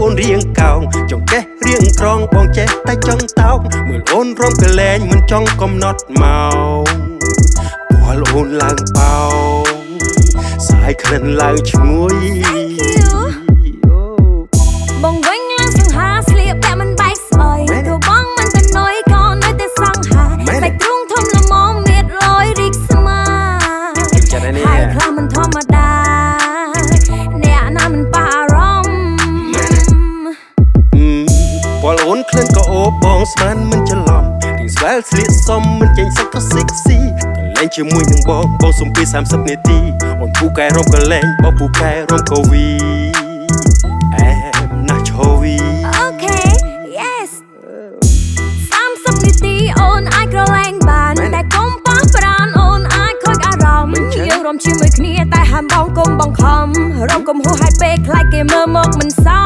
អូនរៀងកោងចង់ចេះរៀងក្រងបងចេះតែចង់តោកមើលអូនរំកលែងមិនចង់កំណត់មកពាល់អូនឡើងបោសាយក្លិនឡើងឈ្ងុយ ងស្មានមិនច្រឡំរៀងស្វែលស្លៀកសមមិនចេញសឹកក៏សិកស៊ីកលែងជាមួយនឹងបងបងសុំពី30នាទីអូនពូកែរំកលែងបងពូកែរំកវីអែមណាស់ឈវីអូខេ yes 30នាទីអូនអាចក្រឡែងបានមែនតែកុំប៉ះប្រានអូនអាចខូចអារម្មមិនណ៍ចឹងយើងរំជាមួយគ្នាតែហាមបងកុំបង្ខំរំកុំហួសហេតុពេកខ្លាចគេមើលមកមិនសមមែ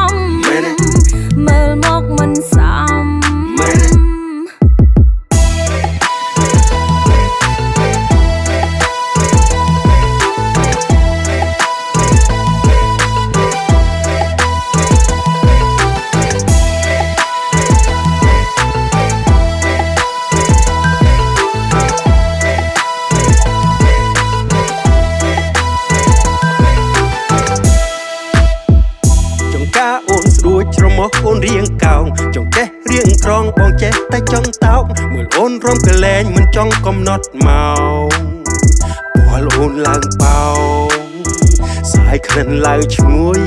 រមុះអូនរៀងកោងចង្កេះរៀងក្រងបងចេះតែចង់តោកមើលអូនរំកលែងមិនចង់កំណត់មកពាល់អូនឡើងបោសាយក្លិនឡើងឈ្ងុយ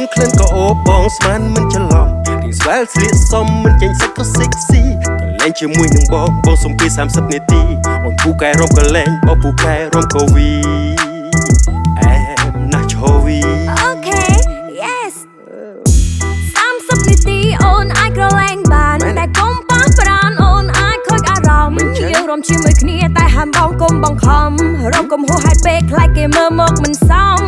នក្លិនក៏អូបបងស្មានមិនច្រឡំរៀងស្វែលស្លៀកសមមិនចេញសឹកក៏សិកស៊ីកលែងជាមួយនឹងបងបងសុំពី30នាទីអូនពូកែរំកលែងបងពូកែរំកវីអែមណាស់ឈវីអូខេ yes 30នាទីអូនអាចក្រឡែងបានមែនទេតែកុំប៉ះប្រានអូនអាចខូចអារម្មមិនណ៍ចឹងយើងរំជាមួយគ្នាតែហាមបងកុំបង្ខំរំកុំហួសហេតុពេកខ្លាចគេមើលមកមិនសម